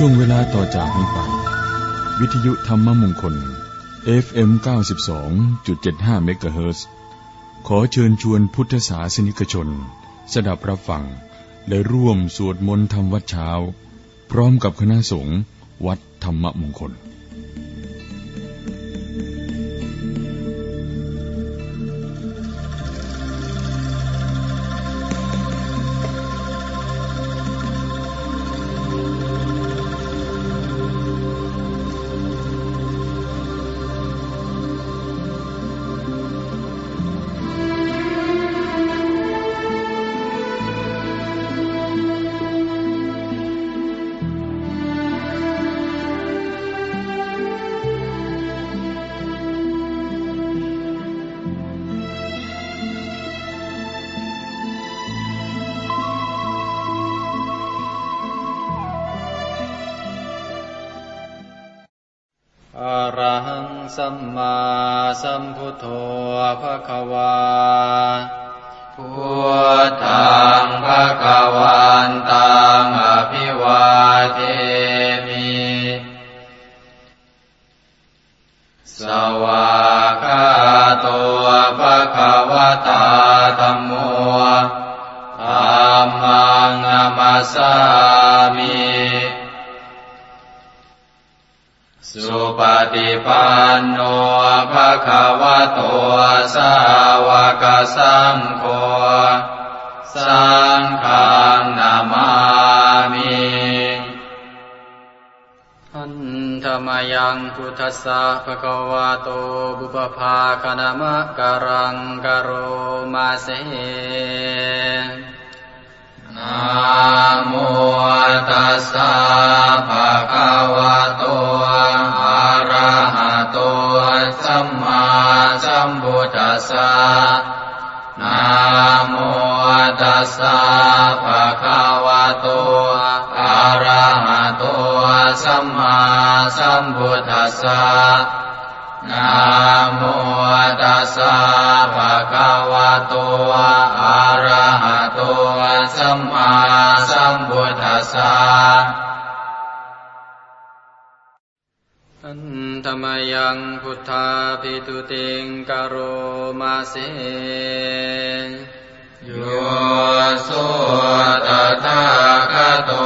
ช่วงเวลาต่อจากนี้ไป วิทยุธรรมมงคล FM 92.75เมกะเฮิรตซ์ขอเชิญชวนพุทธศาสนิกชน สดับรับฟัง และร่วมสวดมนต์ทำวัดเช้า พร้อมกับคณะสงฆ์วัดธรรมมงคล มมาสัมพุทธัสสะนะโมตัสสะภะคะวะโตอะระหะโตสัมมาสัมพุทธัสสะอันธรรมยังพุทธาปิตุติงกโรมาเสโยสุตถาคโตอะระหัง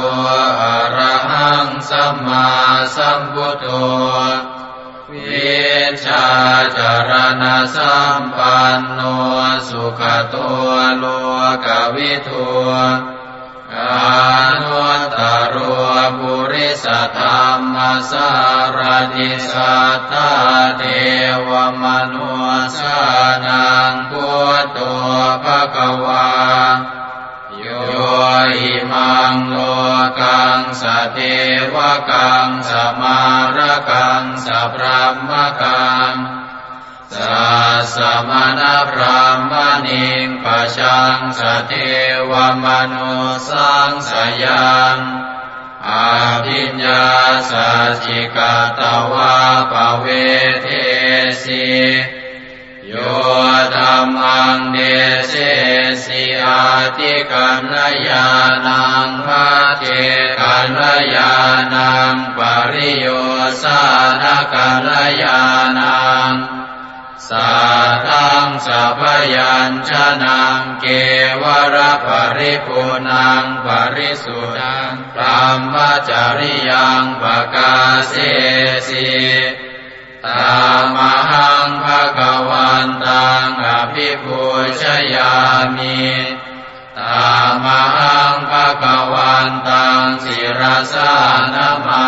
สัมมาสัมพุทโธวิชาจารณะสัมปันโนสุขตัวโลกวิทูอานุตตรบุริสธรรมสารติสัตตาเทวมนุสานังพุทโธภะคะวา อิมังโลกังสเทวกังสมารกังสพรหมกังสัสมณพรามณิงปะชังสเทวมนุสังสยังอาภิญญาสัจิกาตวาปเวเทสี โยธรรมังเดเสสิอาติกันยานังพาเทกันยานังปริโยสานกันยานังสัทังสัพยัญชนะเกวรปริปุนังปริสุทังพรหมจริยังปกาเสสี ตามหังภะคะวันตังอภิปุชยามิตามหังภะคะวันตังสิรสานามา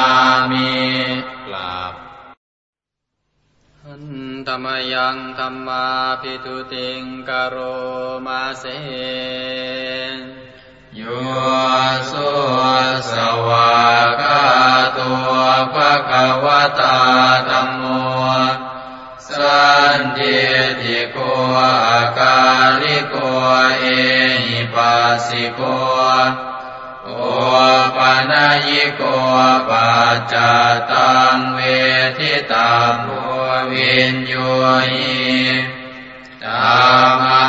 มิธรรมยังธรรมาปิตุติงกโรมาเสโยสุสวากาตัวภะคะวตาธรรม โมสันติติโกอากาลิโกเอหิปัสสิโกโอปานายิโกปัจจตังเวทิตาโพวินโยหิธรรมั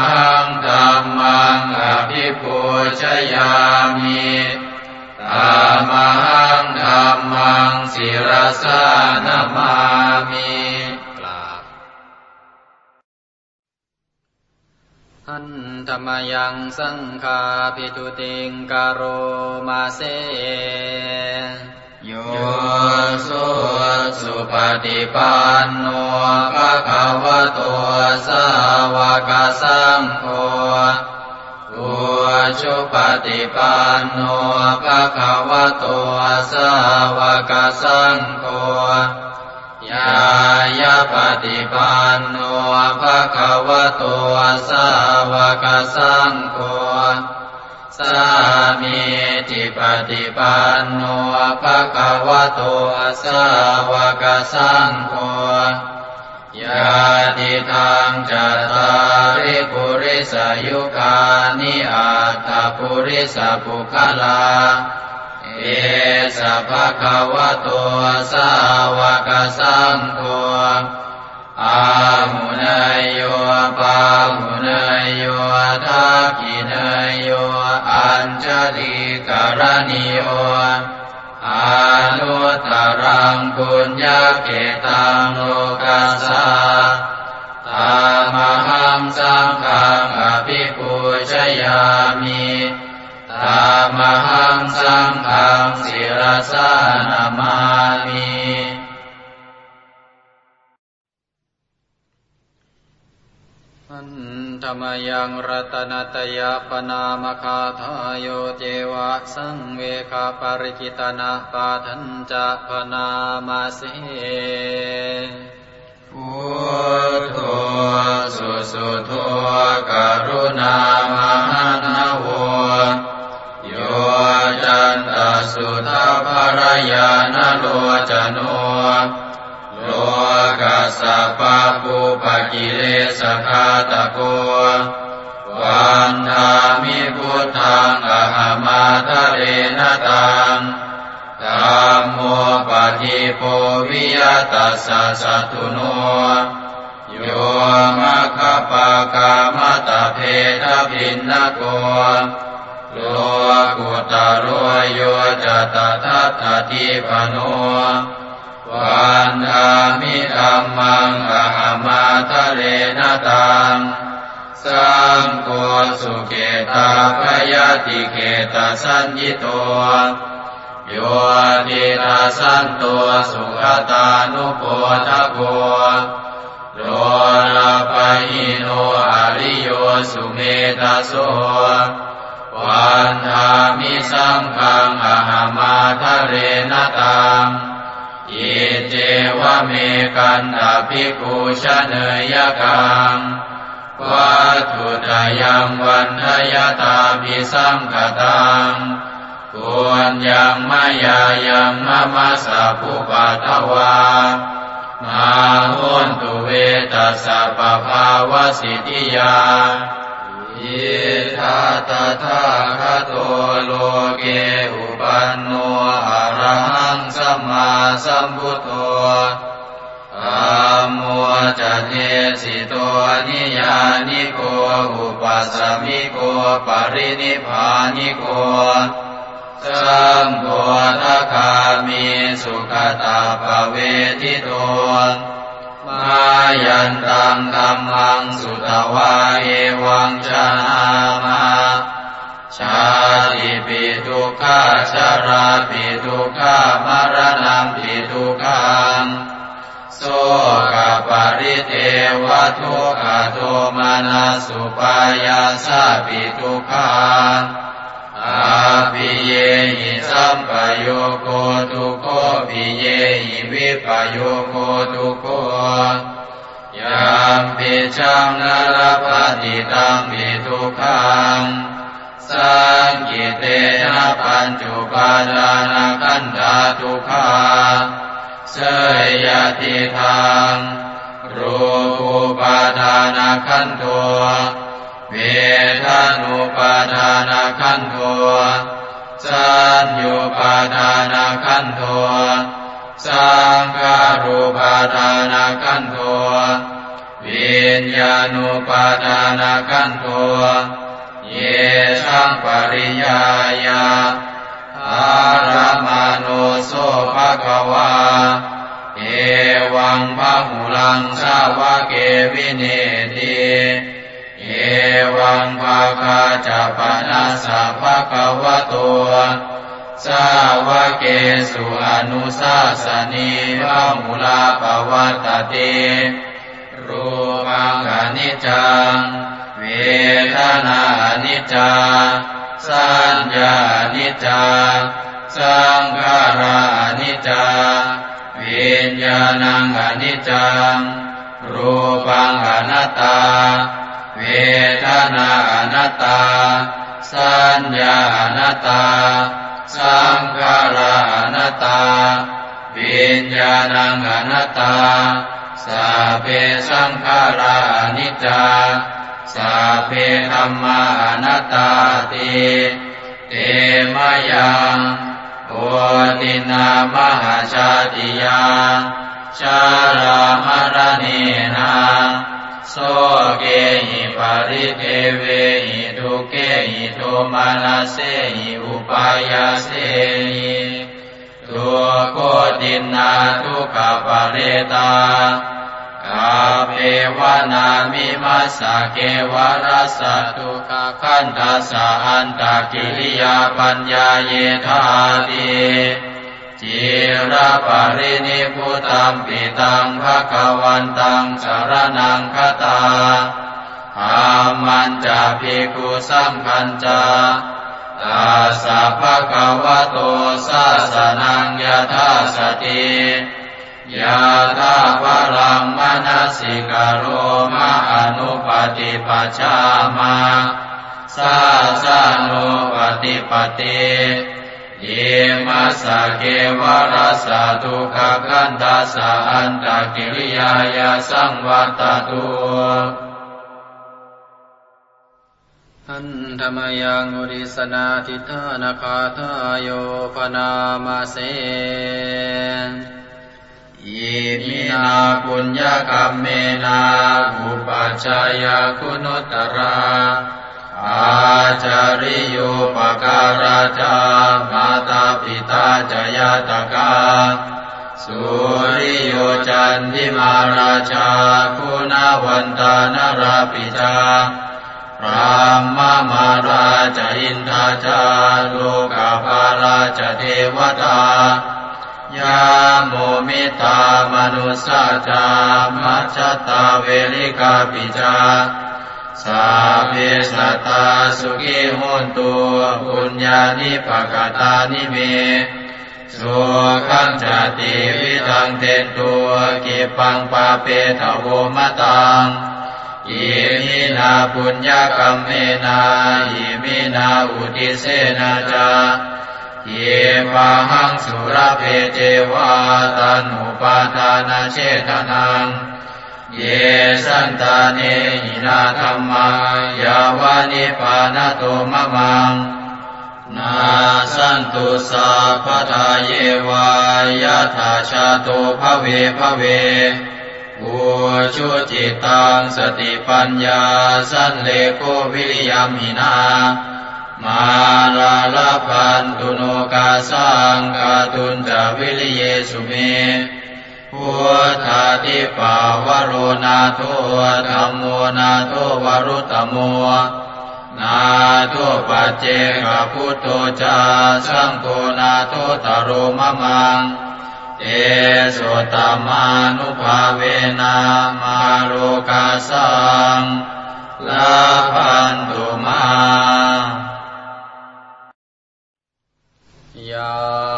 งธรรมังอภิปุชยามิธรรมังธรรมังศิรสานามามิ มยังสังฆาปิตุติงกโรมาเสโยสุสุปฏิปันโนภะคะวะโตสาวกสังโฆอุชุปฏิปันโนภะคะวะโตสาวกสังโฆ ยายาปฏิปันโนภะคะวะโตสาวกสังโฆสามีจิปฏิปันโนภะคะวะโตสาวกสังโฆยาติทางจัตตาริปุริสยุคานิอัตตปุริสปุคลา เอสภะคะวะโตสาวกสังโฆอาหุนายโยปาหุนายโยทักขินายโยอัญชลิกรณิโยอานุตรังปุญญาเกตังโลกัสสะตามหังสังฆังอภิปูชยามิ ตามหังสังฆังศิรสานามามิอันธรรมยังรัตนตยปนามคาทายโยเจวะสังเวคาปริกิตนาปาทันจะพนามาเสพุทโธสุสุโธกรุณามหันโวโย จันตสุทาภรยานโลจโนโลกัสสะปะปุปกิเลสคาตะโกวันธามิพุทธังอหามาทะเรนตังธรรมโมปฏิโพวิยตัสสะสัตุโนโยมะคปะกามตะเพทพินนโก โลกุตโรโยจตทัตติปโนวันธามิธรรมังอหามาทะเรนตังสังโฆสุเกตาพยาติเกตาสัญญิโตโยติตาสันโตสุขตานุโปทะโกโลนาปะหิโนอริโยสุเมตาโส วันธามิสังฆังอหามาทะเรนตังอิเจวะเมกันตาภิกขุชเนยกังวัตถุตายังวันทยตาภิสังกตังควรยังมายายังมะมาสะภุปัตวามาหุนตุเวตัสสะปภาวสิทธิยา อิทาตถาคโตโลเกอุปันโนอะระหังสัมมาสัมพุทโธธัมโมจะเทสิโตนิยานิโกอุปัสสมิโกปรินิพานิโกสังโฆทัคามีสุขตาภเวทิโต มายันตังธรรมังสุตวาเอวังชามาชาติปิทุกขาชาราปิทุกขามรณะปิทุกขังโสกปริเทวทุกขโทมานาสุปายาสปิทุกขัง อาภิเยหิสัมปโยโคทุโคภิเยหิวิปโยโคทุโคยามปิชังนรปฏิตังปิทุขังสังกิเตนะปัญจุปาดานาคันธาทุขาเสยยติทางรูปปาทานาคันโท เวทานุปาทานาคันโทสัญญูปาทานาคันโทสังขารูปาทานาคันโทวิญญาณุปาทานาคันโทเยชังปริยายาอารามานุโสภะคะวาเอวังพะหุลังสาวะเกวิเนติ เอวังภาคาจะปนัสสะภะคะวะโตสาวะเกสุอนุสาสนีพะมุลาปวัตติรูปังอนิจจัง เวทนาอนิจจา สัญญาอนิจจา สังขารานิจจา วิญญาณังอนิจจัง รูปังอนัตตา เวทนาอนัตตา สัญญาอนัตตา สังขารานัตตา วิญญาณังอนัตตาสัพเพสังขารานิจจาสัพเพธรรมานัตตาติเตมยังโอตินามหาชาติยาชารามรณีนา โสเกหิปริเทเวหิทุเกหิโทมานาเสหิอุปายาเสหิทุโกตินาทุกขปเรตากาเปวนามิมัสะเกวรัสสตุกะขันตัสสะอันตะกิริยาปัญญาเยธาติ จิระปรินิพุตัมปิตังภะคะวันตังสารนังคตาอามันจะภิกขุสัมพันจาตาสะภะคะวะโตสาสนังยธาสติยาตาภรังมนสิกโรมาอนุปฏิปัชามาสาสานุปฏิปติ เยมัสเกวรัสตุขกันตาสอันตกิริยายาสังวัตตุอันธรรมยังอุริสนาทิฏฐานาคาทายโยปนามาเสอิมินาปุญญกรรมเมนาอุปัชายาคุณุตรา อาจาริโยปการาจามาตาปิตาจยาตกาสุริโยจันทิมาราชาคุณวันตานราปิจาพระมมาราชอินทาจาโลกาภาราชเทวตายาโมมิตามนุสาจามัจจตาเวลิกาปิจา สาเพสัตตาสุขิหุนตุปุญญานิปกตานิเมสุขังจติวิทังเตนตัวกิปังปาเปทโวมตังอิมินาปุญญกรรมเมนาอิมินาอุติเสนาจาเยปะหังสุรเพเจวาตันุปาทานาเชตนัง เยสันตาเนหินาธรรมายาวานิปานโตมะมังนาสันตุสัพพทาเยวะ ยถาชาโตภเวภเวอุชุจิตตังสติปัญญาสัลเลโข วิริยัมหินามาราลภันตุโนกาสังกาตุญจะ วิริเยสุเมพุท ธาธิปวโรนาโถ ธัมโมนาโถวรุตโมนาโทปัจเจกพุทโธจาสังโฆนาโทตโรมะมังเอโสตมานุภาเวนามาโลกาสังลาพันตุมายา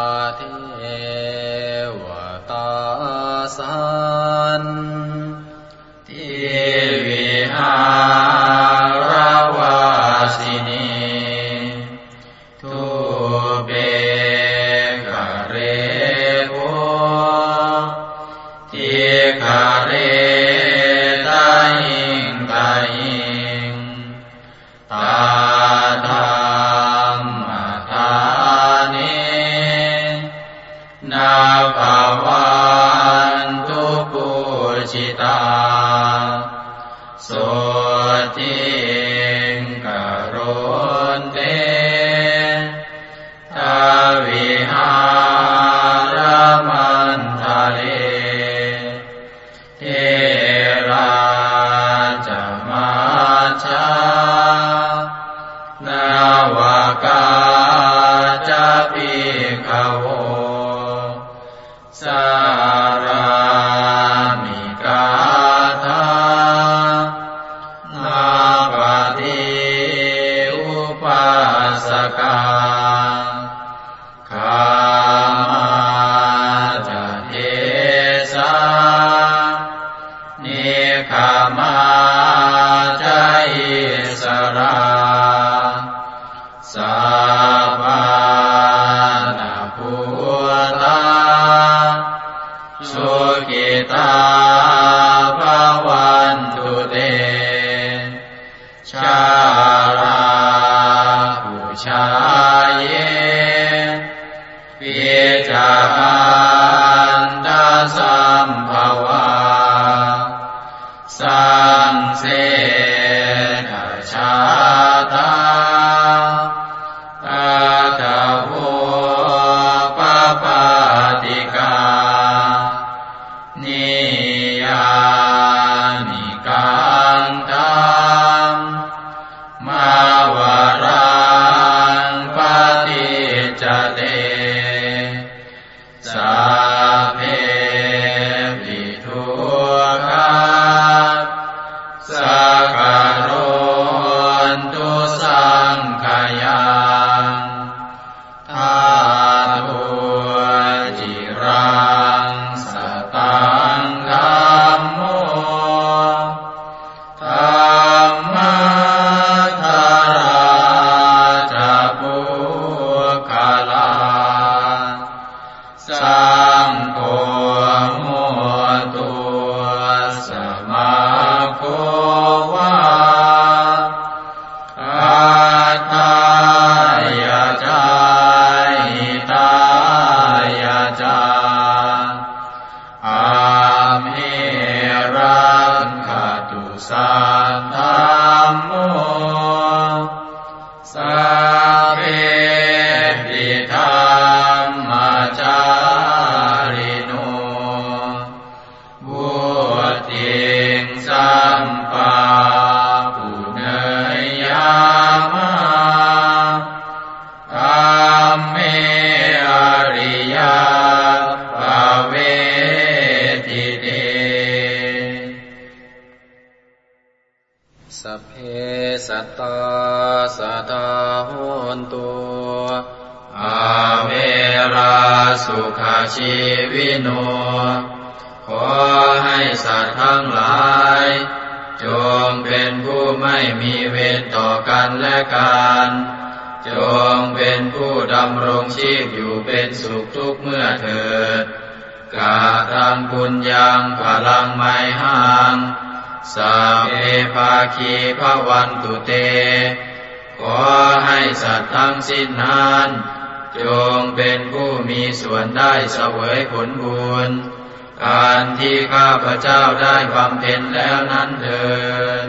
า धा วยผลบุญการที่ข้าพเจ้าได้บำเพ็ญแล้วนั้นเถิด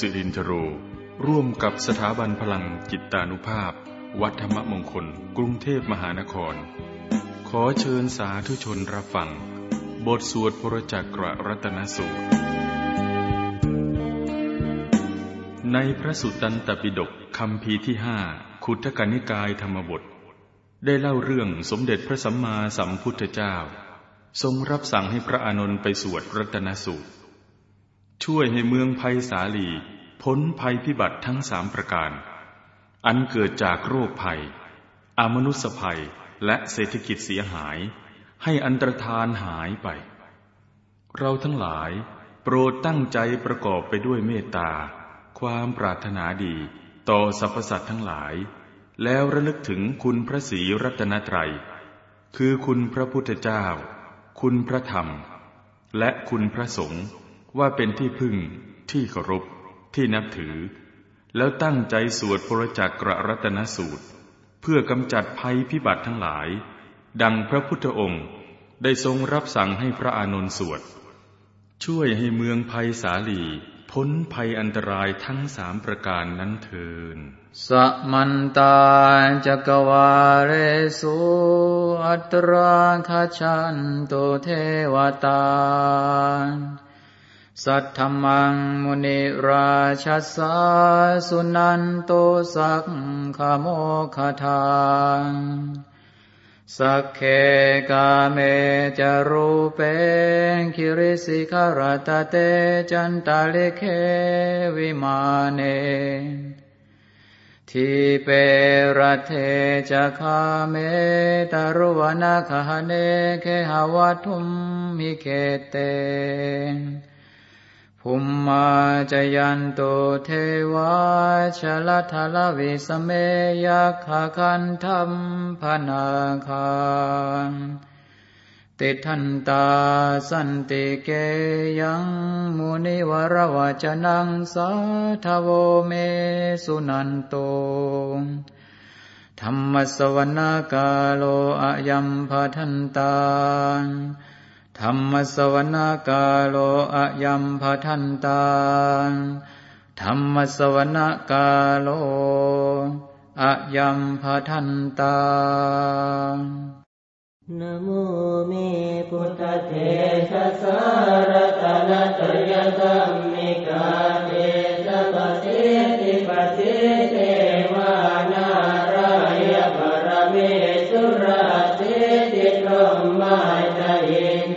สิรินทโร ร่วมกับสถาบันพลังจิตตานุภาพ วัดธรรมมงคล กรุงเทพมหานคร ขอเชิญสาธุชนรับฟัง บทสวดพระจักรรัตนสูตร ในพระสุตตันตปิฎกคำพีที่ห้าขุทกนิกายธรรมบท ได้เล่าเรื่องสมเด็จพระสัมมาสัมพุทธเจ้า ทรงรับสั่งให้พระอานนท์ไปสวดรัตนสูตร ช่วยให้เมืองภัยสาลีพ้นภัยพิบัติทั้งสามประการ อันเกิดจากโรคภัย อามนุษยภัย และเศรษฐกิจเสียหาย ให้อันตรธานหายไป เราทั้งหลายโปรดตั้งใจประกอบไปด้วยเมตตา ความปรารถนาดี ต่อสรรพสัตว์ทั้งหลาย แล้วระลึกถึงคุณพระศรีรัตนตรัย คือคุณพระพุทธเจ้า คุณพระธรรม และคุณพระสงฆ์ ว่าเป็นที่พึ่ง ที่เคารพ ที่นับถือ แล้วตั้งใจสวดพระจักกรรัตนสูตร เพื่อกำจัดภัยพิบัติทั้งหลาย ดังพระพุทธองค์ได้ทรงรับสั่งให้พระอานนท์สวด ช่วยให้เมืองภัยสาลีพ้นภัยอันตรายทั้งสามประการนั้นเทินสมันตาจักวาเรสุอัตราคาชันโตเทวตา สัทธมังมุนิราชสาสุนันโตสักขโมคทานสักเคกาเมจารูเปคิริสิกรตเตจันตาลิเควิมาเนทีเป รัฏเฐ จะคาเม ตรุวนคหเนเคหวัตถุมหิเขตเต ภุมมา จายันตุ เทวาชลถลวิสเมยักขคันธัพพนาคา ติฏฐันตาสันติเกยังมุนิวรวจนังสาทโวเมสุนันโตธรรมสวรกาโลอายัมพทันตา ธรรมสวนาคาโลอะยัมพทันตาธรรมสวนาคาโลอะยัมพทันตานโมเมพุทธเทสสารตนะตยสัมมิกาเทสปเสติปเท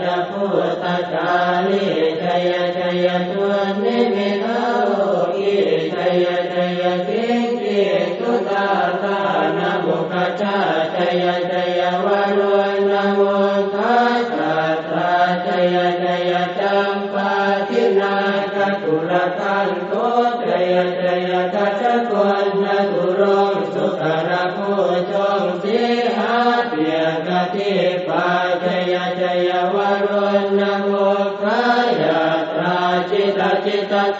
จพุทธกาลีชย เ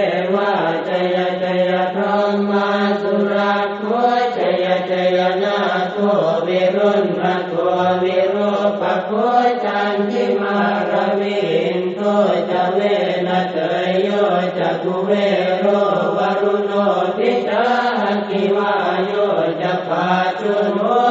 โยจะกุเวโรวรุโนทิตาคิวาโยจะปาจุโนกุม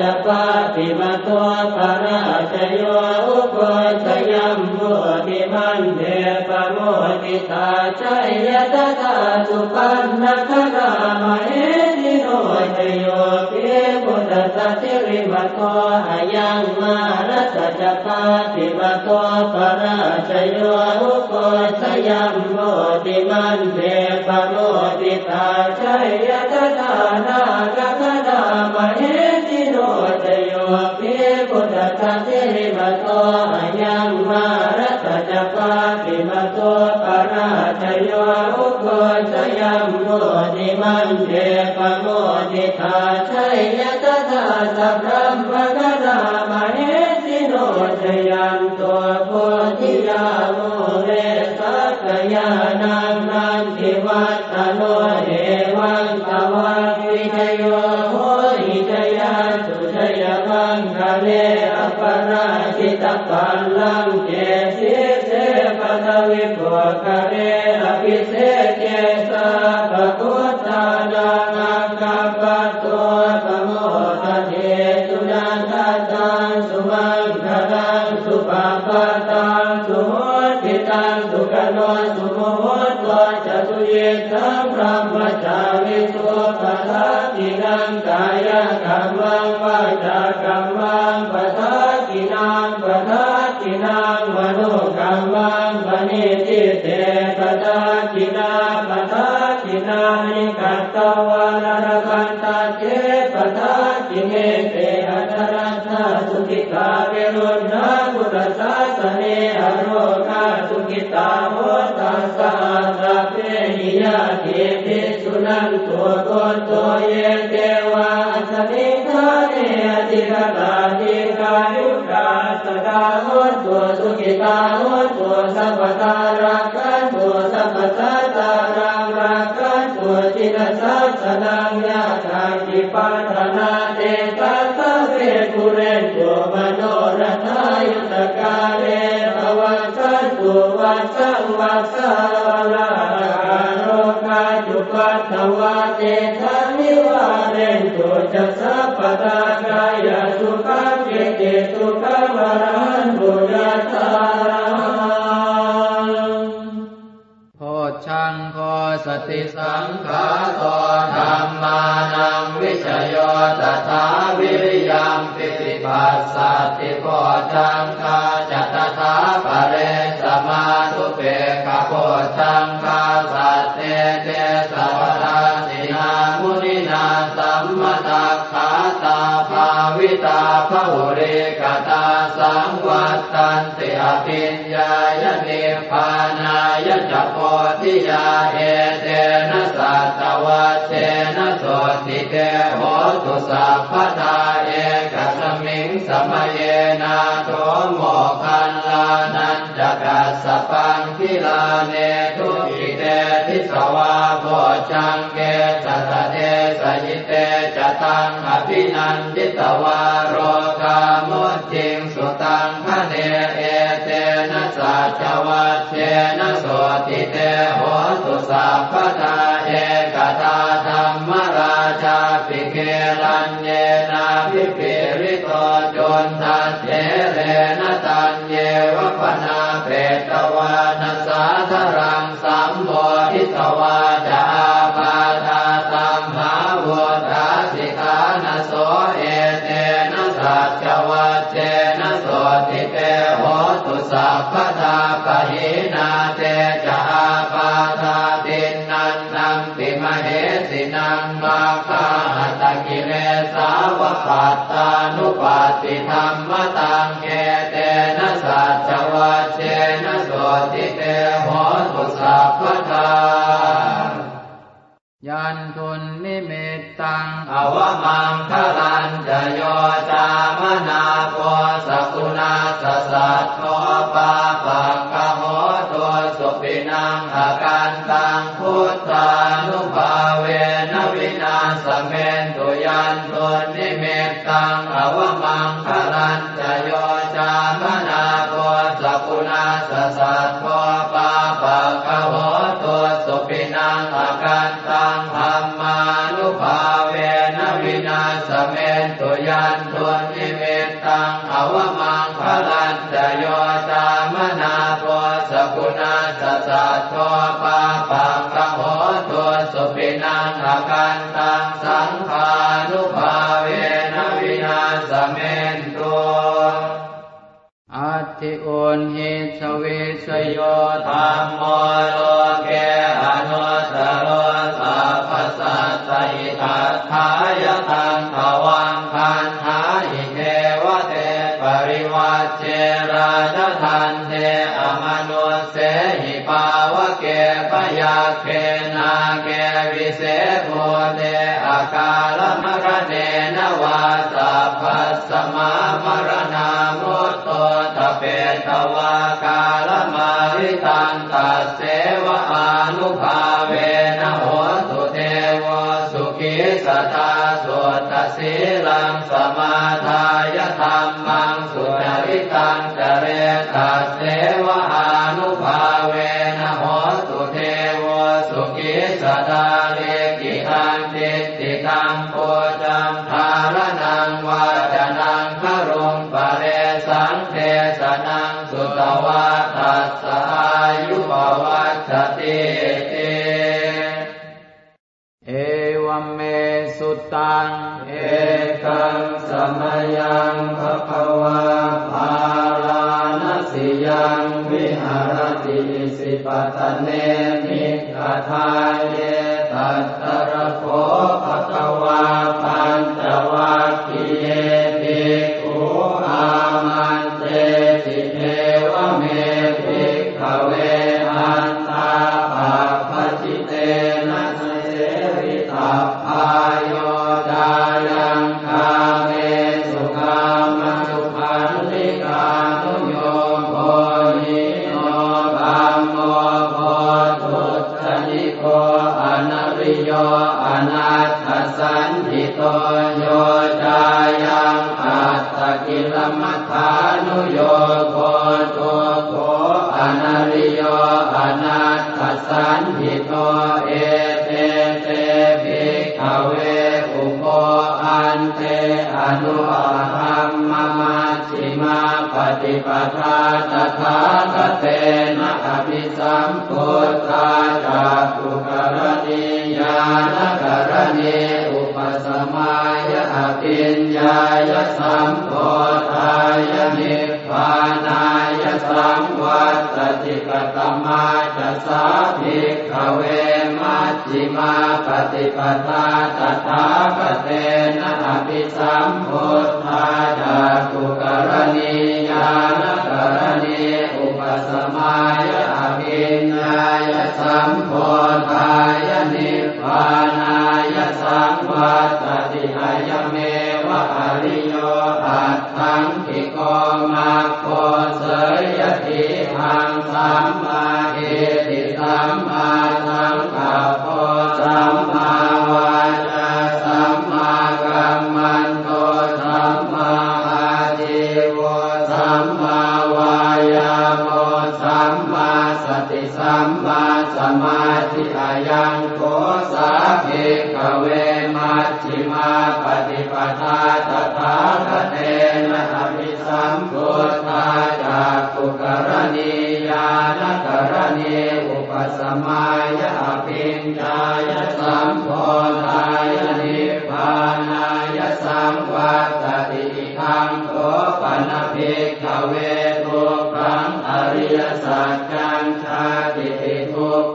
จัปาปิมตัวปราชโยอุปสยัมโมติมันเดปโมติตาชัยยตตาสุปันนัครามเอติโนจโยปิพุทธสัตริมตัวยังมารัตจัปาปิมตัวปราชโยอุปสยัมโมติมันเดปโมติตาชัยยตตานากค มเหติโนจโยปิพุทธสัตริตัวยังมารัตจัปาปิมตัวปราชโยอุปสยัมโมติมันเดปโมติตาชัยยตตาสัพพะมกนามเหติโนจยันตัวโพธิยาโมเรสักยานังนันทิวัตโนเอวังตวัง สกาโหตัวสุขิตาโหตัวสัพพตารักขันตัวสัพพสัตตารังรักขันตัวจิตสัสสนังยาทางจิปัฏนาเตตัสสะเวกุเรนตัวมโนรัตายุตกาเลภวันสันตุวัสสังวัสสาวลาโรคาจุปัตถวาเตทานิวาเรนตุจัสสะปตา สติสังขาโตธรรมานังวิชโยตถาวิริยมปิติปัสสติโพชังคาจัตถาปะเรสมาทุเปกโพชัง ธิ ยันทุนนิมิตตังอวมังคลันจะโยจามนาโพสกุณาสสัตโทปาปัก ติปทาตถาคตเตนะอภิสัมโพธ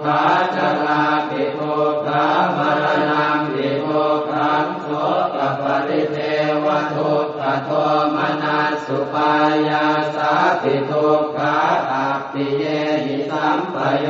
ขาจลาติโภคามรณังติโภคังโสตปริเทวทุกขโทมนัสสุปายาสาติโภคาอัปติเยหิสัมปโย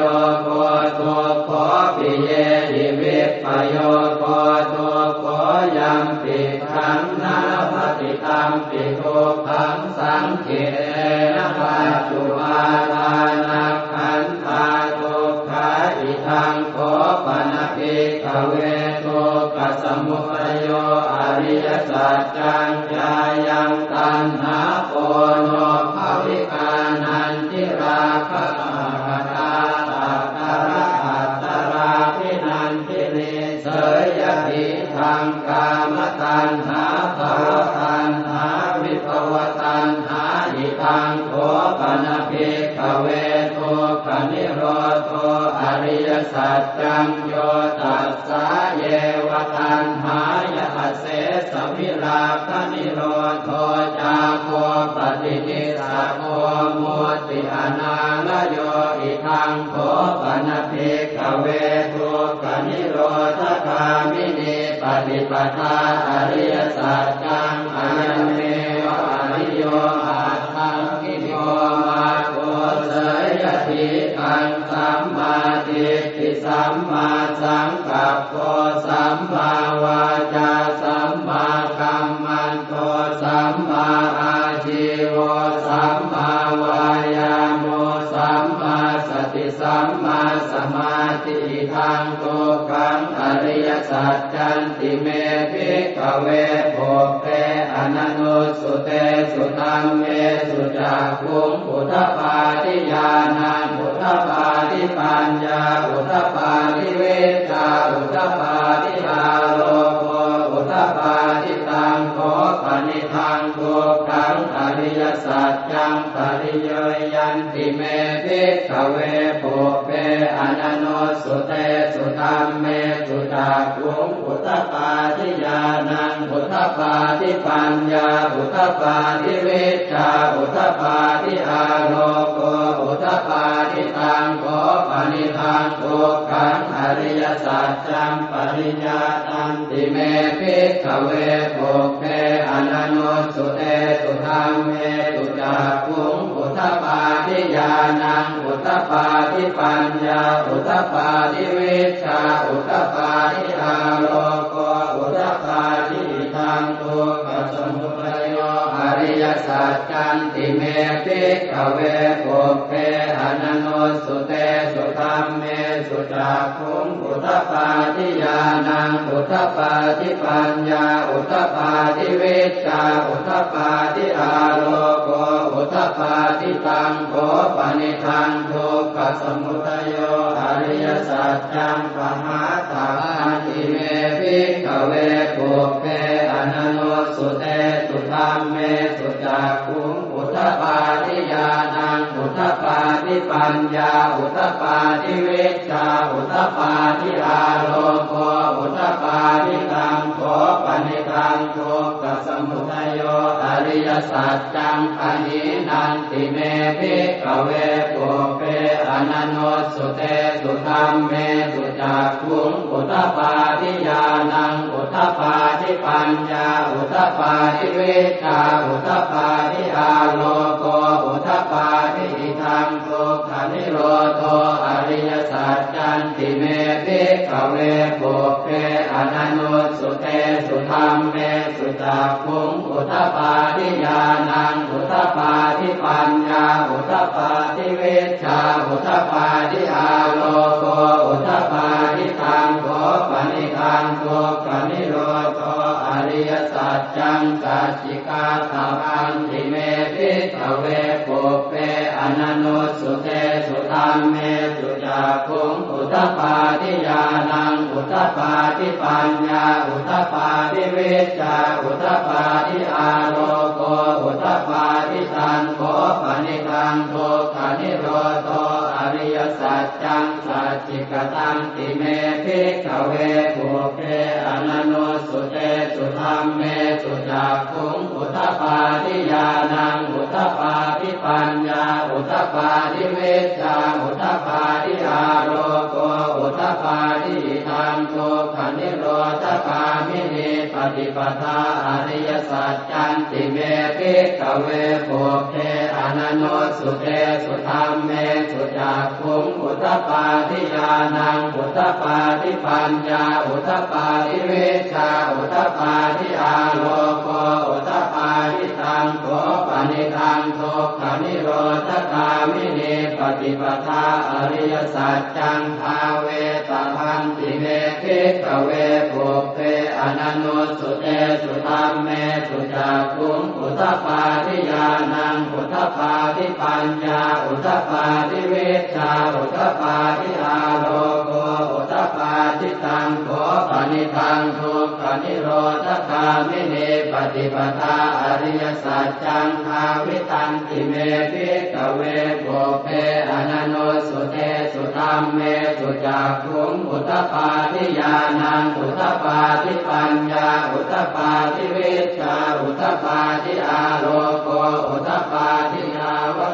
ทปาทิปัญญาพุทปาทิเวชาพุทปาทิอาโลโกพุทปาทิตังโคปนิทังโกขังอริยสัจจังปริญญาตันติเมภิกขเวโภเปอนันโนสุเตสุธรรมเมสุจักขุงพุทปาทิญาณังพุทปาทิปัญญาพุทปาทิเวชาพุทปาทิอาโล สัจจันติเมภิกเวโภเปอนันโนสุเตสุธรรมเมสุจักขุงพุทปาทิญาณังพุทปาทิปัญญาพุทปาทิเวชาพุทปาทิอาโลโกพุทปาทิตังโขปนิทังทุกขสมุทัยโยอริยสัจจังปหาตาติเมภิกเวโภเปอนันโนสุเต มเมสุจักขุงพุทธปาริยานังพุ ทปาทิปัญญาพุทปาทิเวชาพุทปาทิอาโลโกพุทปาทิตังโขปนิทังทุกขสมุทัยโยอริยสัจจังปณินันติเมภิกขเวโภเปอนันโนสุเตสุธรรมเมสุจักขุงพุทปาทิญาณังพุทปาทิปัญญาพุทปาทิเวชาพุทปาทิอาโลโกพุทปาทิอิทังทุกขนิโรโธอริยสัจจันติเมภิกขเวโภเปอนันโนสุเตสุธรรมเมสุจักขุงพุทธปาทิญาณังพุทธปาทิปัญญาพุทธปาทิเวชาพุทธปาทิอาโลโกพุทธปาทิตังโขปนิทังทุกขนิโรโธอริยสัจจังสัจจิกาตาพัน นันโนสุเตสุตัมเมสุจักขุงอุตตปาทิญาณังอุตตปาทิปัญญาอุตตปาทิเวชาอุตตปาทิอาโลโกอุตตปาทิสังโกปนิทังทุกขนิโรโต ริยสัจจังสัจจิกตังติเมภิกขเวภูเปอนันโนสุเตสุธรรมเมสุจักขุงอุทปาทิญาณังอุทปาทิปัญญาอุทปาทิเวชาอุทปาทิอาโรโกอุทปาทิทังทุกขนิโร ธคามินีปฏิปทาอริยสัจจันติเมภิกเวปุเพอนันโนสุเตสุธรรมเมสุจักขุงอุตปาทิยานังอุตปาทิปัญญาอุตปาทิเวชาอุตปาทิอาโลโกอุทปาทิตังโข ปนิทังทุกขนิโรธคามินีปฏิปทาอริยสัจจัง ภาวิตันติเมภิกขเวปุพเพอนนุสสุเตสุธัมเมสุจักขุงอุทปาทิ ญาณังอุทปาทิปัญญาอุทปาทิ วิชชาอุทปาทิอาโลโก ทิตังโกปนิทังทุกขนิโรธคามิเนปฏิปทาอริยสัจจังทาวิตันติเมภิกเวโกเพอนันโนสุเตสุธรรมเมสุจักขุงอุตปาทิยานังอุตปาทิปัญญาอุตปาทิเวชาอุตปาทิอาโลโกอุตปาทิ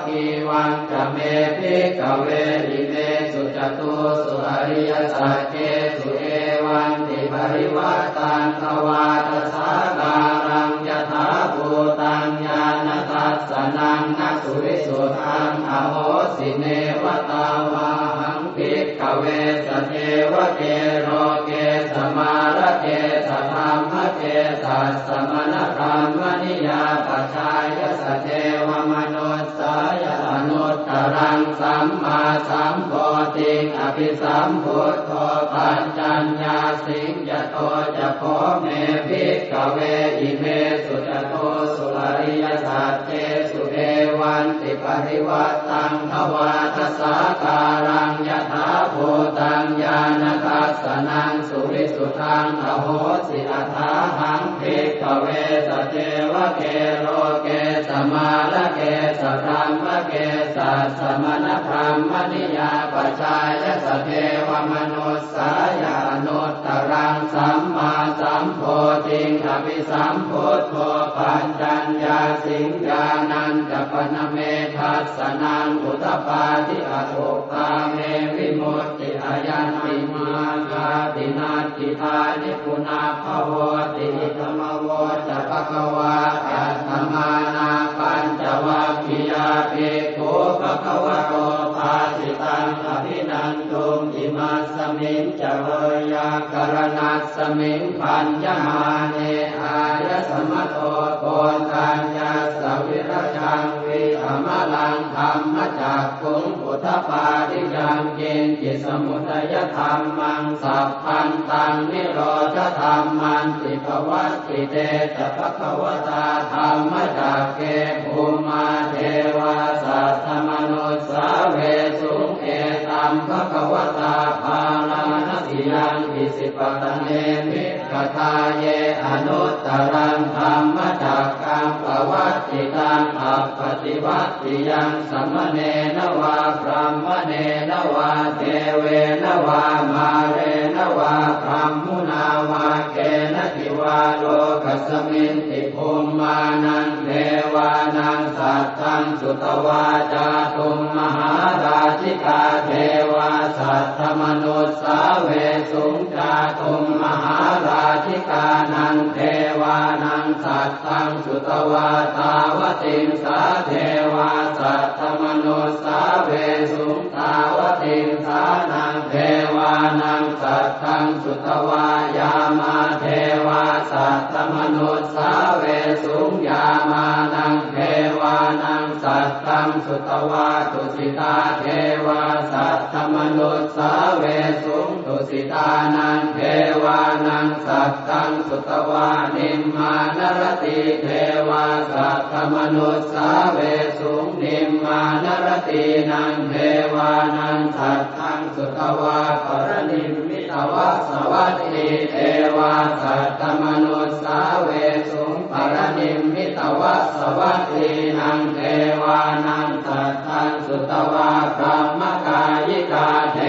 ยาวกีวังจะเมภิกขเวอิเมสุจตูสุอริยสัจเจสุเอวันติปริวัฏฏังทวาทสาการังยถาภูตังญาณทัสสนังนะ สุวิสุทธังอโหสิเนวตาวาหังภิกขเวสเทวเกโลเกสมารเกสพรัหมเกสัสสมณพราหมณิยาปชายะ สเทวมนุสสายอนุ ตตรังสัมมาสัมโพธิง อภิสัมพุทโธปัจจัญญาสิงยโตจะโข เมภิกขเวอิเมสุ จตูสุ อริยสัจเจสุ เอวันติปริวัฏฏังทวาทสาการังยถาภูตังญาณทัสสนังสุวิสุทธังอโหสิอัฏาหังภิกขเวสเทวเกโลเกสมาละเกสธรรมเกสัสสมณธรรมนิยาปชายสเทวมนุสสายานุตตรังสัมม ติงอภิสัมพุทโภปัญจัญญาสิงญานันจปนเมทัสสนังอุตปาทิอโุกาเมวิมุตติอายันติมาคาตินาติทานิปุนาภวติธรรมวจะภะคะวาอัตถมานา มาสมิงจะเวยากรณัสมิงปัญญมาเนอายสมโตโกตัญญาสวิรจังวิธรรมลังธรรมจักขุงอุทปาทิยังเกณจิสมุทัยธรรมังสัพพันตังนิโรธธรรมันติภวัตติเตจะภควตาธรรมจักเกภูมาเทวาสัตมนุสาเวสุงเอตั มภควตาภาลานติยังอิสิปตเนมิกทาเยอนุตตรังธรรมจักกังปวัตติตังอัปปฏิวัตติยังสัมเนนวาพรหมเนนวาเทเวนวามาเรนวาพรหมุนาวาเกาโลกัสมินติภูมิมานังเทวานังสัตตังสุตวาจาตุมมหาราชิกาเทวาสัตธมนุสสาเวสุงจาตุมมหาราชิกานังเทวานังสัตตังสุตวาตาวติงสาเทวาสัตธมนุสสาเวสุงตาวติงสานังเทวานังสัตตังสุตวายามาเทวาสัตธมนุสสาเวสุงยามานังเทวานังสัตตังสุตวาตุสิตาเทวาสัตธมนุสสาเวสุงตุสิตานังเทวานังสัตตังสุตวานิมมานรติเทวาสัตธมนุสสาเวสุงนิมมานรตินังเทวานังสัตตังสุตวาปรนิมมิตวะสวัสดีเทวาสัตธมนุสาเวสุงปรนิมมิตวัสวัสดีนังเทวานังสัตตังสุตวาพรหมกายิกาเทวา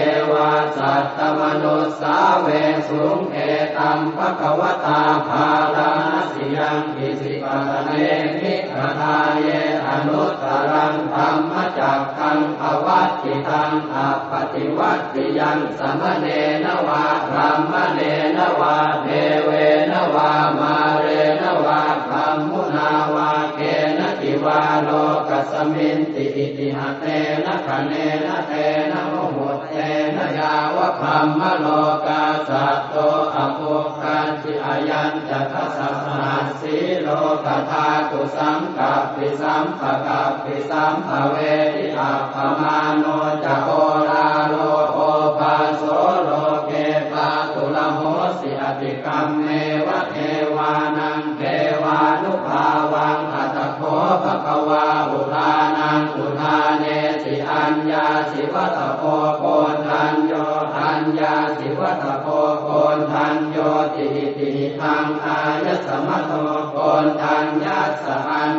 สัตตมโนนุสาเวสุงเอตัมภะคะวตาภาลาสิยังอิสิปัสเนมิขทาเยอนุตตรังธรรมจักขังภวัตติตังอปฏิวัติยังสมเนนวะรามเนนวะเทเวนวะมาเรนวะธรรมุนาวะเกนติวาโลกัสมินติอิติหะเตนะคะเนนะเตนะโม เตนะยาวะพัมมโลกาสัตโตอภุคันติอายันจะทัสสะหัสสีโลกธาตุสังกัปปิสัมปะกัปปิสัมภเวทิอัปปมาโนจะโอร ญญาสิวัตโพโกนทันโยทัญญาสิวัตโพโกนทันโยติติทางอายสมะโตโกนทันญาสหัน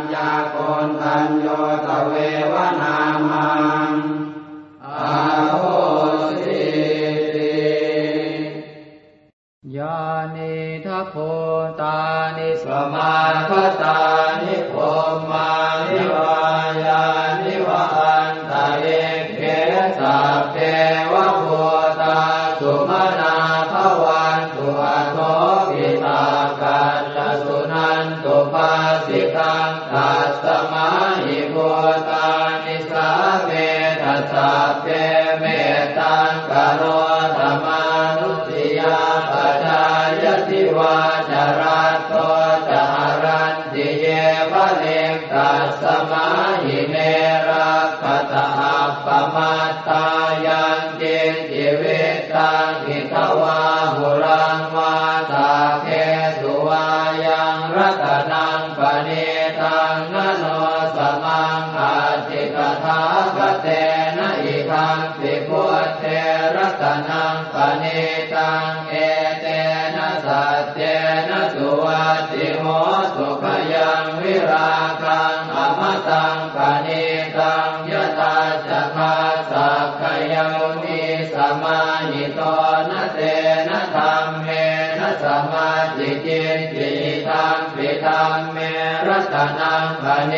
ตังอิ ตนังปเน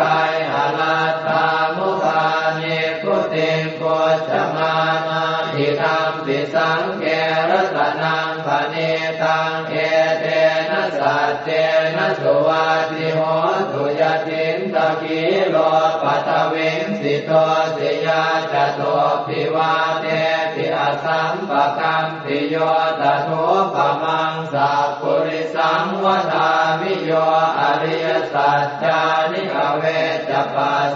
คายหะ ลัทธามุธานิพพุติง ภุญชมานาอิทัมปิสังเฆ รตนังปณีตังเอเตนะสัจเจนะสุวัตถิโหตุยถินทขีโลปฐวิงสิโตสิยา จตุพภิวาเตภิอสัมปกัมปิโยตถูปมังสัปปุริสัง วะทามิโยอริยสัจจา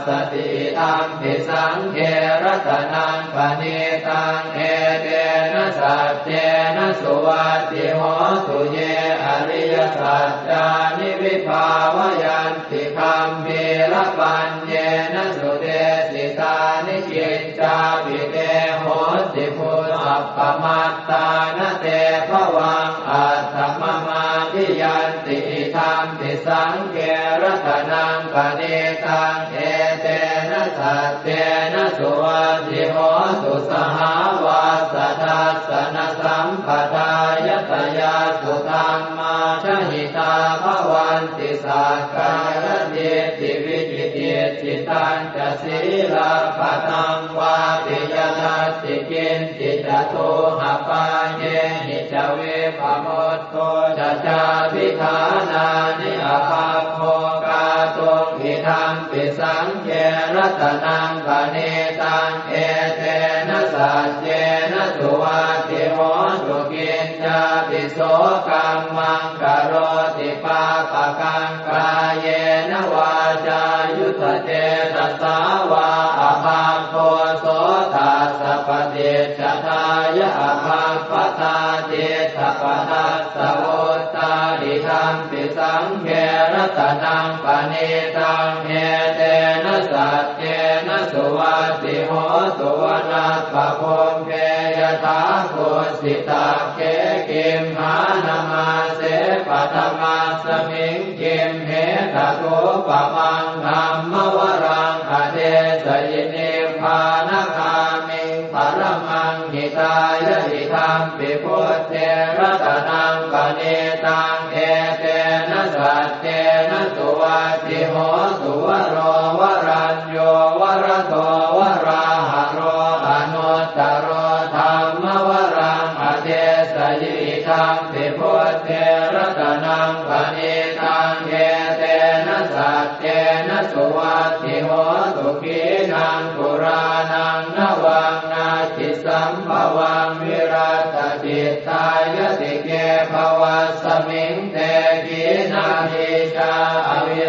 สติธรรมปิสังเกรัตนังปเนตังเอเตนะสัจเจนะสุวัติโหตุเยอริยสัจจานิวิภาวยันติคัมภีรปัญเยนะสุเตสิตานิจิตจาปิเตโหติพุสัพปมัตตานะเตภวัง ศีลาปะตังวาปิยทัสสิกินจิตโตหะปาเยหิจเวปโมตโตจะจาพิธานานิอาภาโภกาตุอิทังปิสังเกรัตนังกเนตังเอเตนะสัจเจนะตุวาติโหตุกินจาปิโสกัมมังกโรติปาปะกังกาย รัตนังปเนตังเอเตนะสัจเจนะสุวัติโหสุวรรณปะพงเพยถาโคสิตาเกกิมหานามาเสปัตมาสมิงกิมเหตโกปะมั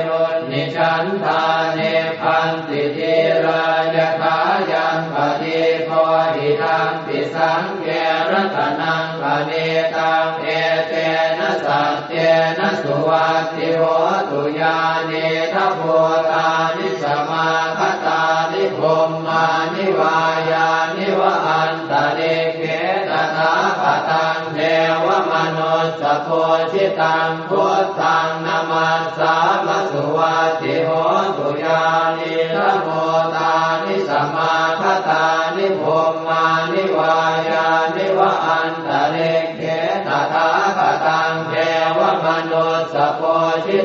รุณนิชันทาเนพันติทิรายทายันปฏิโพหิทังปิสังเกรัตนังปเนตังเอเตนะสัจเจนะสุวัติโหตุยาเนทโพตานิสมาคตานิพมมานิวายานิวอันตะเรเกตถาคตังเทวมนุสสะโพชิตังพุ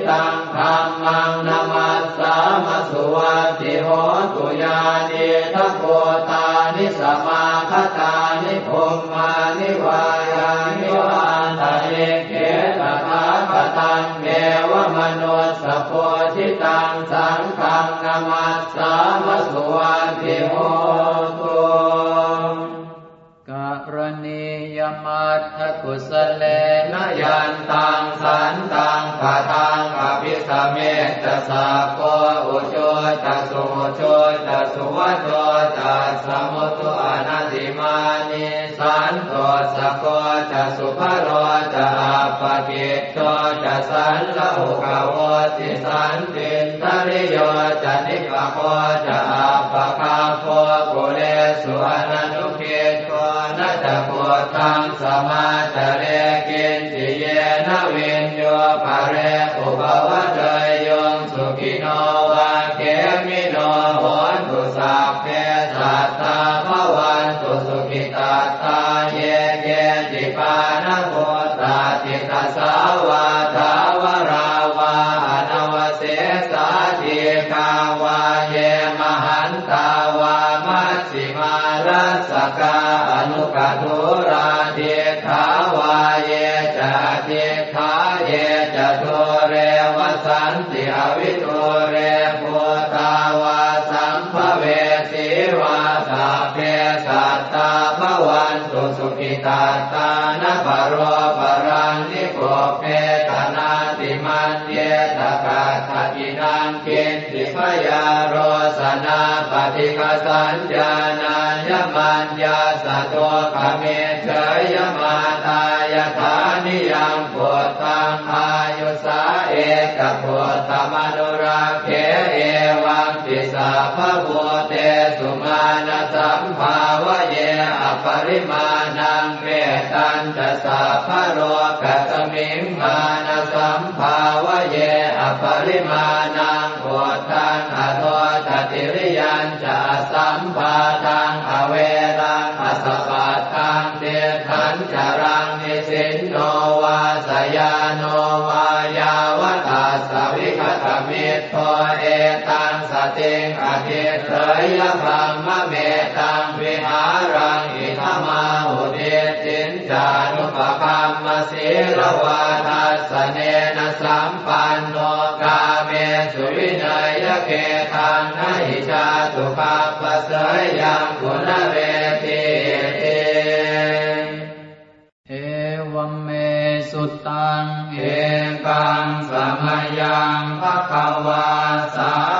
ตังธรรมังนามาสามสุวัติโหตุยานิทโพตานิสมาคตานิพมมานิวายานิวอันตะเรเกตถาคตังเทวมโนสโพชิตังสังฆังนามาสามสุวัติโหตุกรณียมัตถกุสเลนยันตังสันตังปะทัง เมตสาโกอุโชตสุโชตสุวัตโตตัสสมุตุอนัตติมานิสันโตสะโกจะสุภโรจะอาปะกิจโตจะสันละหุกโวติสันตินทริโยจะนิปะโคจะอาปะคาโคกุเลสุอนันุเกโตนะจะโพธังสมา สุขิตาตานะปะโรปรังนิโกเพตนาติมันเยตกาตตินังเกณติพยาโรสนาปฏิคสัญญาณายมัญญาสะโตขเมเฉยมาตายฐานิยังปวดตังอายุสาเอกปวดตมนุราเขเอวังติสาภะโวเตสุมาณสัมภาวะเยอปริมา ตันจะสาภะโรกัตมิงมาณสัมภาวะเยอปริมา สีลวาทัสเนนะสัมปันโนกาเมสุวิเนัยเกทังนหิชาตุคาปเสยยังคุณเวทีเอเอวเมสุตังเอกังสมยังภะคะวาสา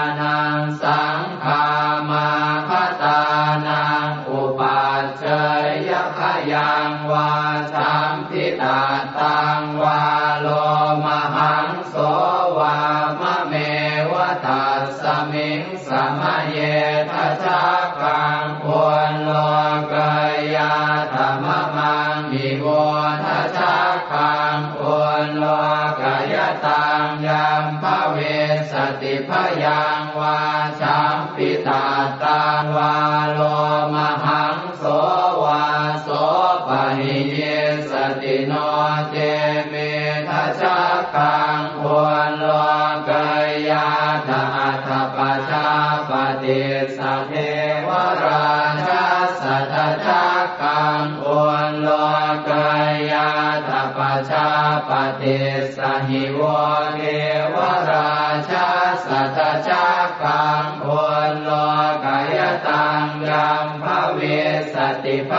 ป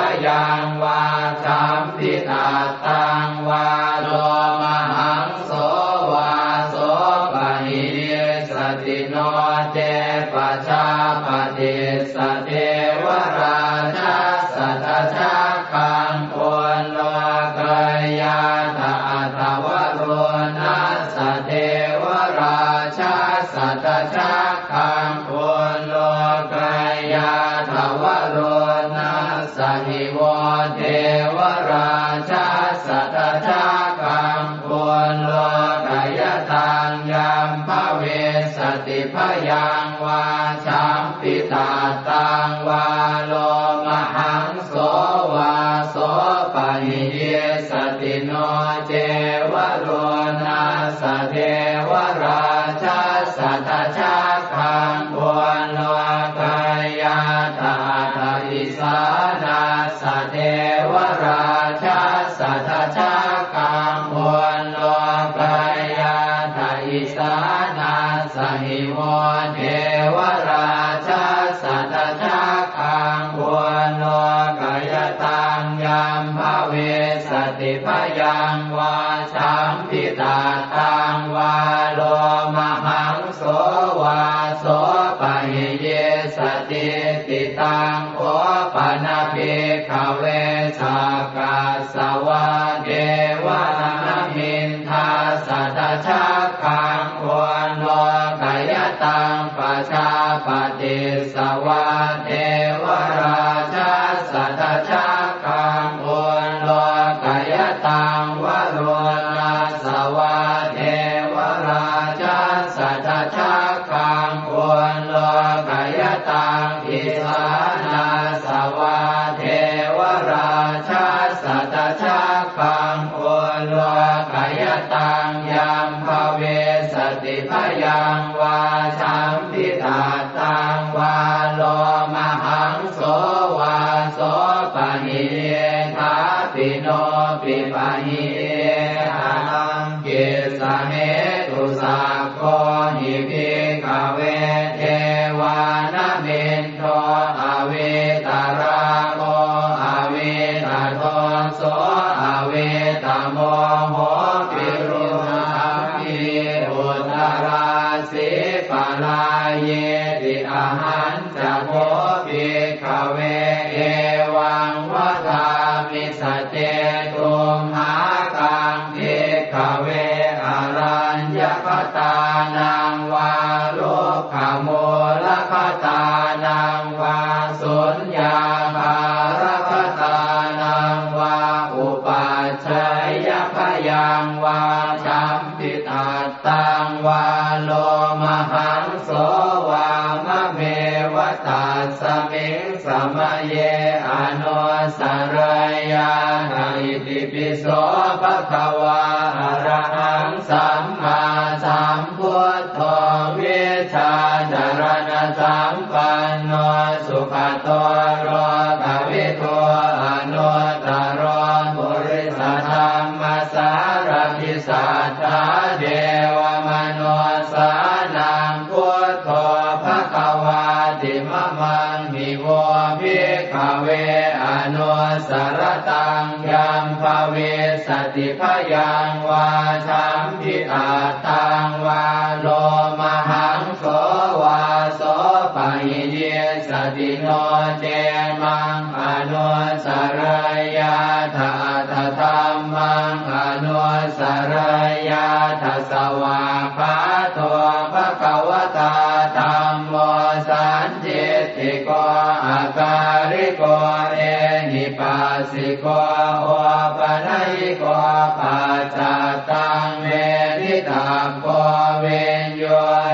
ามภเวสติพยังวาชังพิตาตังวา โสภะคะวะอะระหังสัม สรตังยัมภเวสติพยังวาชัมพิอาตังวาโลมหังโสวาโสปะหิเยสติโนเจมังอนุสรยาธาตธรรมังอนุสรยาทสวาคาโตภะคะวตาธรรมโมสันเจติโกอาการ สิโกโอปะนยิโกปัจจตังเมทิตาโกเวนโย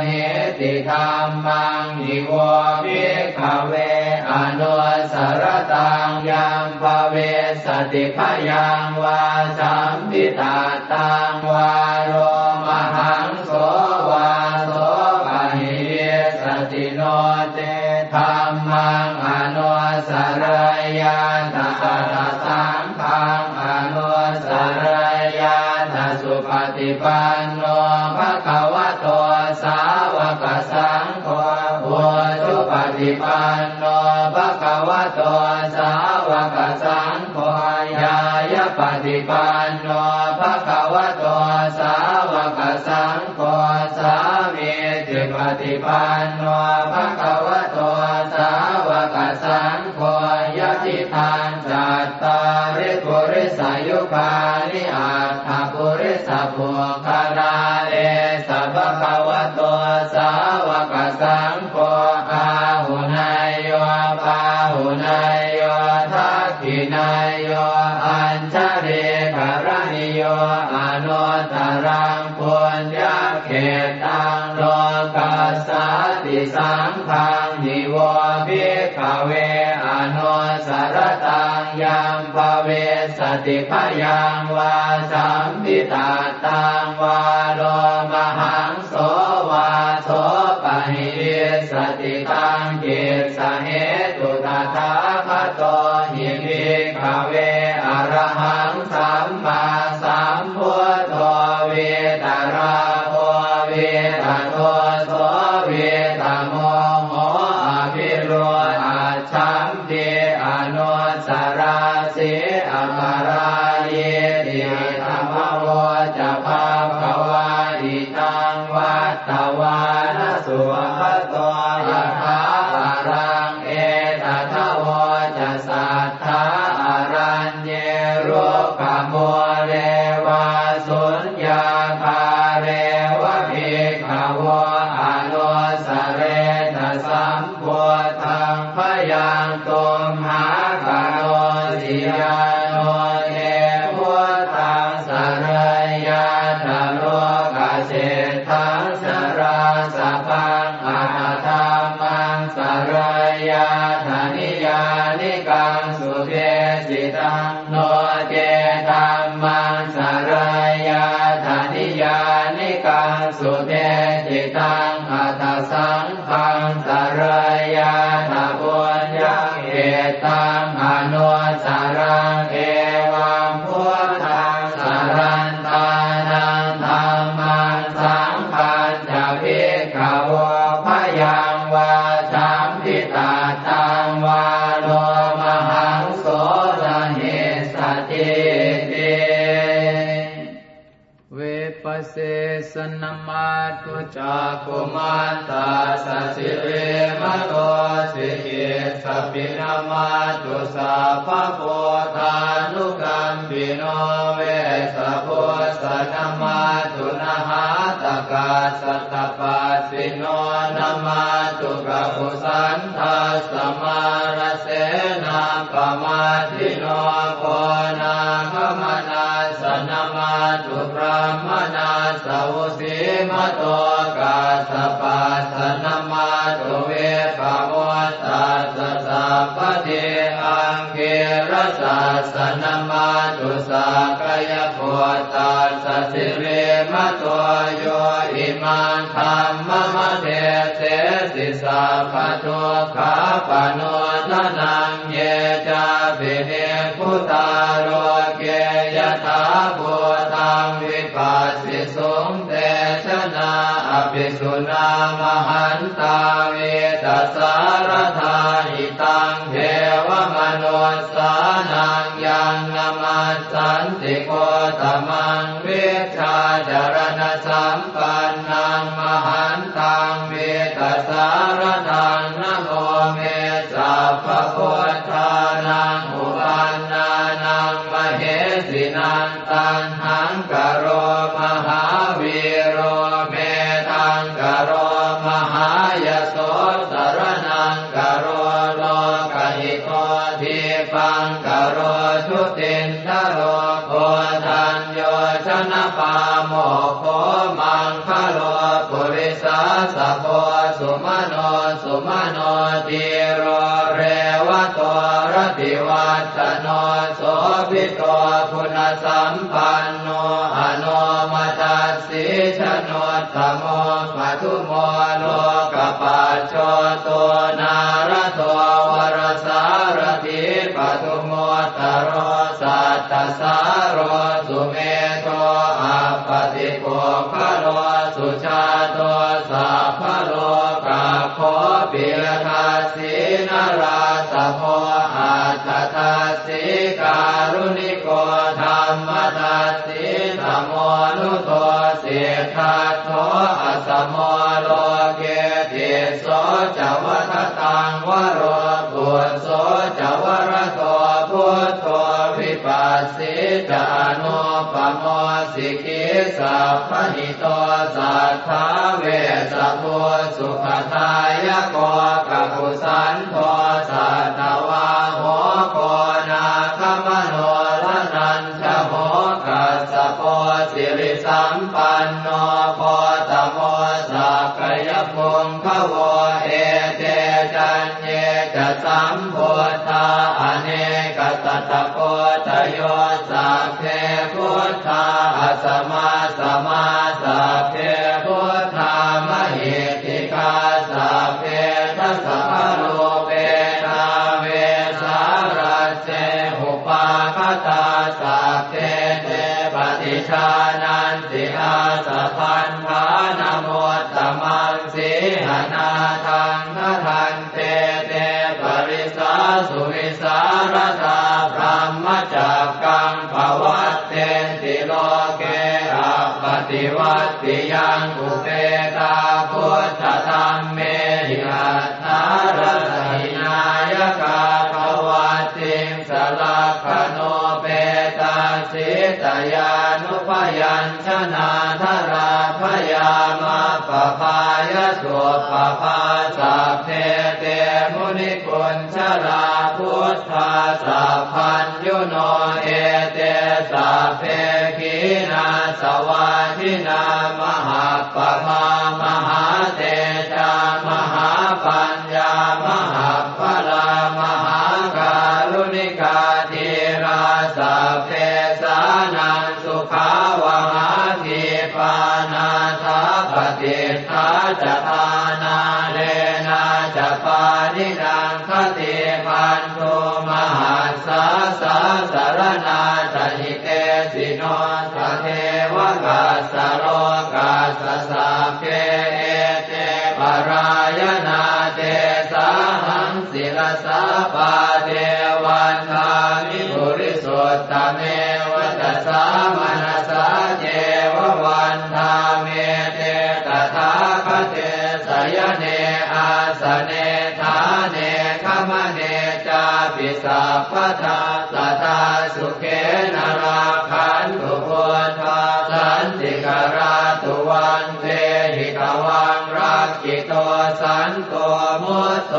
เหติธรรมังหิโวภิกขเวอนุสรตังยัมภเวสติพยังวาสัมพิตาตังวาโรมหังโส ปฏิปันโนภะคะวะโตสาวกสังโฆโอสุปฏิปันโนภะคะวะโตสาวกสังโฆยายะปฏิปันโนภะคะวะโตสาวกสังโฆสามีจิปฏิปันโนภะคะวะโตสาวกสังโฆยะติทานจัตตาริปุริสายุคา ริสปุคลาเอสัพพะวะโตสาวกสังโฆอาหุนายโยปาหุนายโยทักขินายโยอัญชเรกรณิโยอนุตตรังปุญญเขตังโลกัสสติสัง ติพยังวาสัมพิตาตังวาโลมหังโสวาโสปะหิสติตังเกสเหตุตถาคตหิมิกขเวอรหั จาจักุมันตาสสิเรมโตสิกิสปินามาตุสัพพโพธานุกัมปิโนเวสะโพสนามาตุนะหาตกาสัตตปัสสิโนนามาตุกะปุสันทัสสมารเสนาปมา สิเรมโตโยอิมันธรรมมะเทเสสิสัพะทุกขาปโนทนังเยจาปิเนพุตาโรเกยถาภูตังวิปัสสิสุงเตชนะอภิสุนามหันตาเวตัสสารธาหิตังเทวมโนสานังยังนามาสันติโกตมัง โพอาตตาสีการุณิโกธรรมตัสสีธรรมโนุโตเสขาโทอัสมโมโลเกติโสจวัฏตังวโรกุโสจวรโตพุทโธวิปัสสิจานุปโมสิกิสัพพหิ จันเยจะสัมพุทธาอเนกสัตตโพตโยสัพเพพุทธาอสมาสมา ติยังอุเปตาพุทธธรรมเมหิอัตถารสหินายกาภวัติงสลักขโนเปตาสิตยานุปยัญชนะธราพยามาปภายสุปภาสัพเพเตมุนิกุญชลาพุทธาสัพพัญยุโนเอเตสัพเพ प्रार्थमा สัพพทาสตาสุเขนราคันตุพุทธาสันติกราตุวันเทหิกวังรักกิโตสันโตมุตโต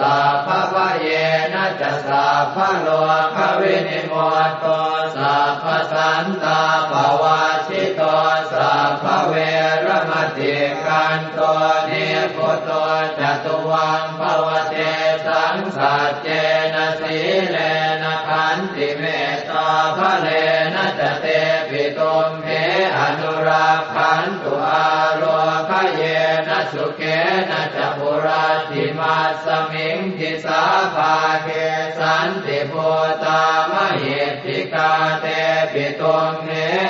สัพพะเยนะจะสัพพะโลภวินิโมตโตสัพพสันตาปวาชิโต ตาภะเลนะจเตปิตุมเหอนุราขันตุอาโรคเยนะสุเกนะจะปุราติมาสมิงทิสาภาเกสันติโพตามเหติกาเตปิตุมเห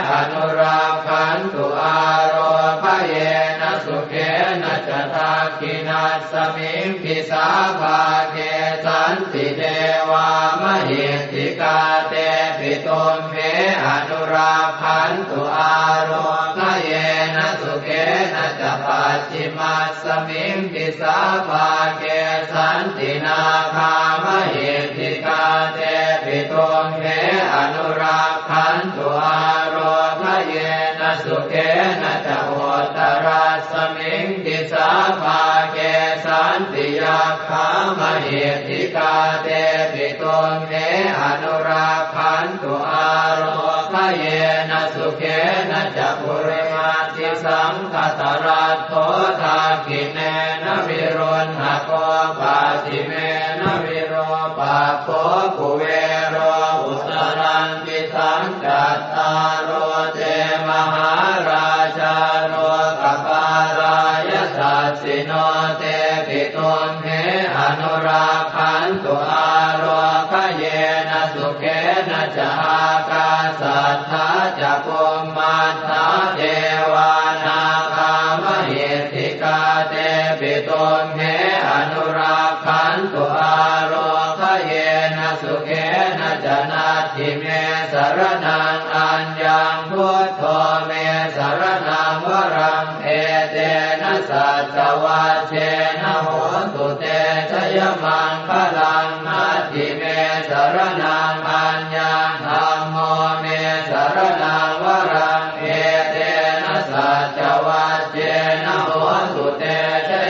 อนุราขันตุอาโรคเยนะสุเกนะจะทาคินาสมิงทิสาภาเกสันติเทวามเหติกาเตปิตุมเหอนุราคันตุอาโรคเยนะสุเกนะจะปัจจิมัสสมิงปิสาภาเกสันตินาคามเหติกาเตปิตุมเหอนุราคันตุอาโรคเยนะสุเกนะจะโหตรัสมิงปิสาภาเกสันติยาคามเหติกาเต โรคเยนะสุเกนะจะปุริมาติสังคตรัตโตทากิเก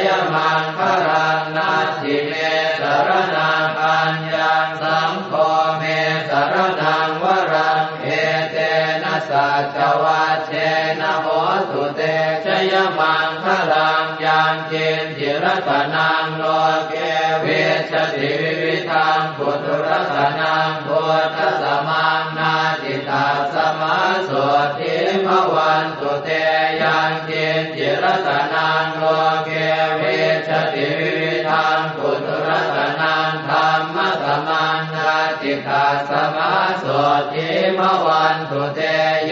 ยมังคลังนา สมาโสทิมวันตุเต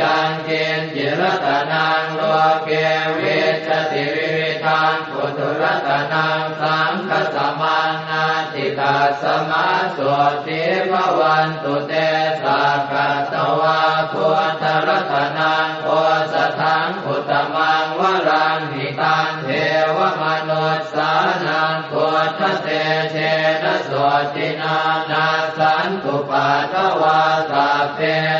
ยังเกณฑ์จิรตนังโลเกวิชติวิวิธังปุถุรตนังสังคสมังนาติตาสมาโสทิมวันตุเตสักกตว เพตุ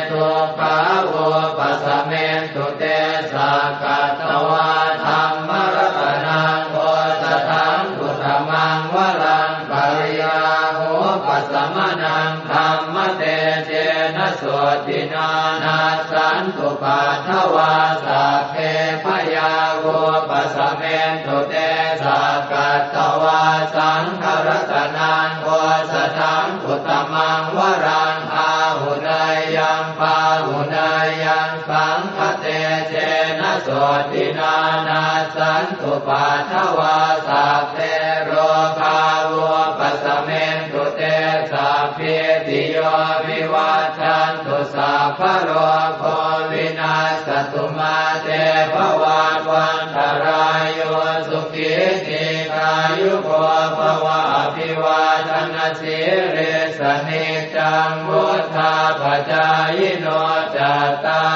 ตุปัทวาสัพเพโรคาวูปสเมนตุเตสัพพีติโยวิวัชชันตุสัพพโรโควินัสสตุมาเตภวัตวันตราโยสุขีทีฆายุโกภวะอภิวาทนสีลิสสนิจจังวุฑฒาปจายิโนจัตตา